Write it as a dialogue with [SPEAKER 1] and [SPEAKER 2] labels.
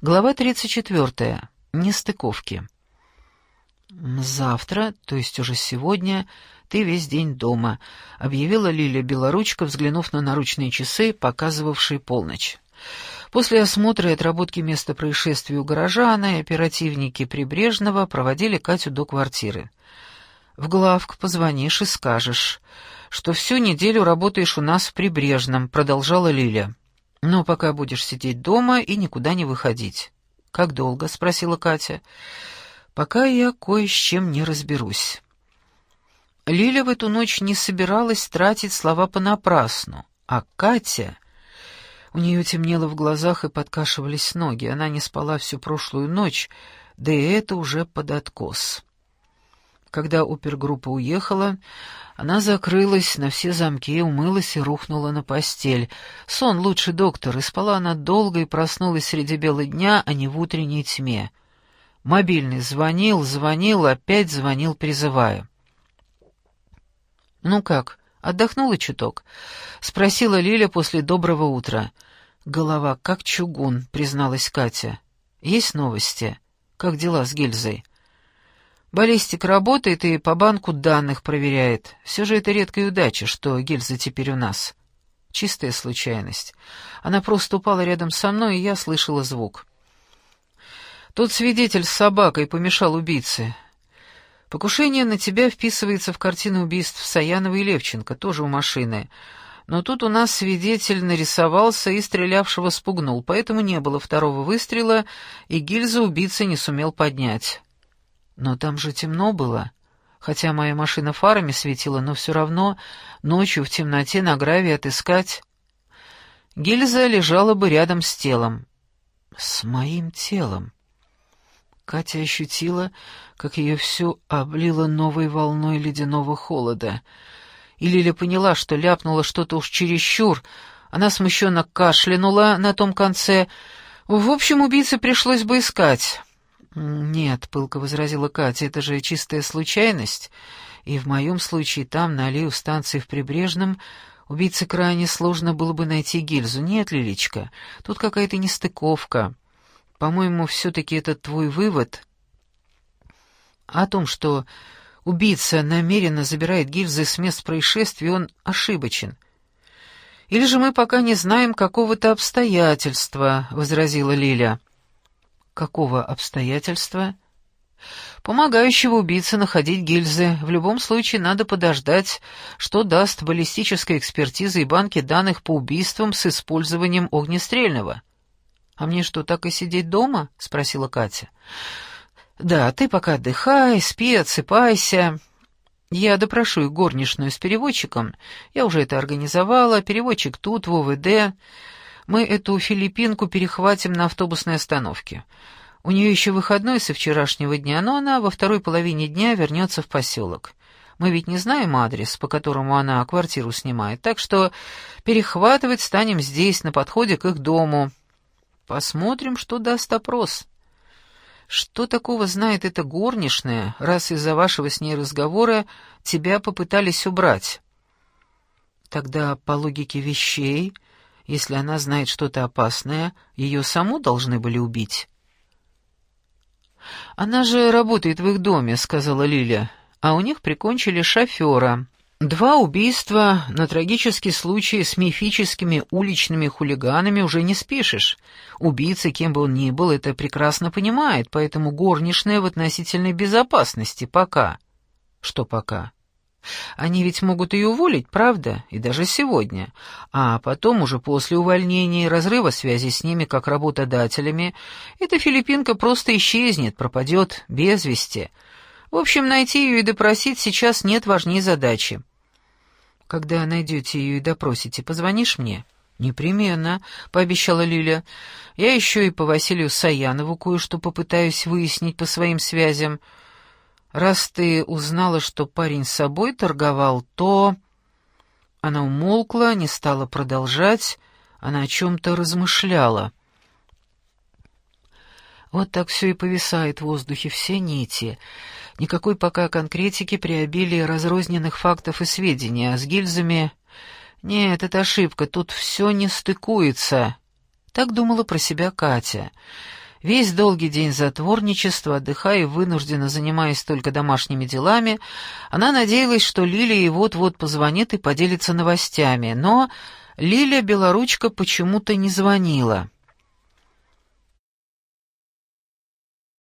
[SPEAKER 1] Глава 34. Нестыковки. «Завтра, то есть уже сегодня, ты весь день дома», — объявила Лилия Белоручка, взглянув на наручные часы, показывавшие полночь. После осмотра и отработки места происшествия у гаража она и оперативники Прибрежного проводили Катю до квартиры. «В главк позвонишь и скажешь, что всю неделю работаешь у нас в Прибрежном», — продолжала Лиля. «Но пока будешь сидеть дома и никуда не выходить». «Как долго?» — спросила Катя. «Пока я кое с чем не разберусь». Лиля в эту ночь не собиралась тратить слова понапрасну, а Катя... У нее темнело в глазах и подкашивались ноги. Она не спала всю прошлую ночь, да и это уже под откос. Когда опергруппа уехала, она закрылась на все замки, умылась и рухнула на постель. Сон лучше доктор, и спала она долго и проснулась среди бела дня, а не в утренней тьме. Мобильный звонил, звонил, опять звонил, призывая. «Ну как, отдохнула чуток?» — спросила Лиля после доброго утра. «Голова как чугун», — призналась Катя. «Есть новости? Как дела с гильзой?» Баллистик работает и по банку данных проверяет. Все же это редкая удача, что гильза теперь у нас. Чистая случайность. Она просто упала рядом со мной, и я слышала звук. Тот свидетель с собакой помешал убийце. Покушение на тебя вписывается в картину убийств Саянова и Левченко, тоже у машины. Но тут у нас свидетель нарисовался и стрелявшего спугнул, поэтому не было второго выстрела, и гильзу убийца не сумел поднять. Но там же темно было. Хотя моя машина фарами светила, но все равно ночью в темноте на гравии отыскать... Гильза лежала бы рядом с телом. С моим телом. Катя ощутила, как ее всю облило новой волной ледяного холода. И Лиля поняла, что ляпнула что-то уж чересчур. Она смущенно кашлянула на том конце. В общем, убийце пришлось бы искать. «Нет», — пылко возразила Катя, — «это же чистая случайность, и в моем случае там, на аллею станции в Прибрежном, убийце крайне сложно было бы найти гильзу. Нет, Лилечка, тут какая-то нестыковка. По-моему, все-таки это твой вывод о том, что убийца намеренно забирает гильзы с мест происшествия, он ошибочен». «Или же мы пока не знаем какого-то обстоятельства», — возразила Лиля. Какого обстоятельства? Помогающего убийце находить гильзы. В любом случае надо подождать, что даст баллистическая экспертиза и банки данных по убийствам с использованием огнестрельного. «А мне что, так и сидеть дома?» — спросила Катя. «Да, ты пока отдыхай, спи, отсыпайся. Я допрошу горничную с переводчиком. Я уже это организовала. Переводчик тут, в ОВД. Мы эту филиппинку перехватим на автобусной остановке. У нее еще выходной со вчерашнего дня, но она во второй половине дня вернется в поселок. Мы ведь не знаем адрес, по которому она квартиру снимает, так что перехватывать станем здесь, на подходе к их дому. Посмотрим, что даст опрос. Что такого знает эта горничная, раз из-за вашего с ней разговора тебя попытались убрать? Тогда, по логике вещей, если она знает что-то опасное, ее саму должны были убить. «Она же работает в их доме», — сказала Лиля, — «а у них прикончили шофера». Два убийства на трагический случай с мифическими уличными хулиганами уже не спишешь. Убийца, кем бы он ни был, это прекрасно понимает, поэтому горничная в относительной безопасности пока. Что пока? Они ведь могут ее уволить, правда? И даже сегодня. А потом, уже после увольнения и разрыва связи с ними как работодателями, эта филиппинка просто исчезнет, пропадет без вести. В общем, найти ее и допросить сейчас нет важней задачи. Когда найдете ее и допросите, позвонишь мне?» «Непременно», — пообещала Лиля. «Я еще и по Василию Саянову кое-что попытаюсь выяснить по своим связям». Раз ты узнала, что парень с собой торговал, то...» Она умолкла, не стала продолжать, она о чем-то размышляла. Вот так все и повисает в воздухе, все нити. Никакой пока конкретики при обилии разрозненных фактов и сведений, а с гильзами... Нет, это ошибка, тут все не стыкуется. Так думала про себя Катя. Весь долгий день затворничества, отдыхая и вынужденно занимаясь только домашними делами, она надеялась, что Лилия вот-вот позвонит и поделится новостями, но Лилия Белоручка почему-то не звонила.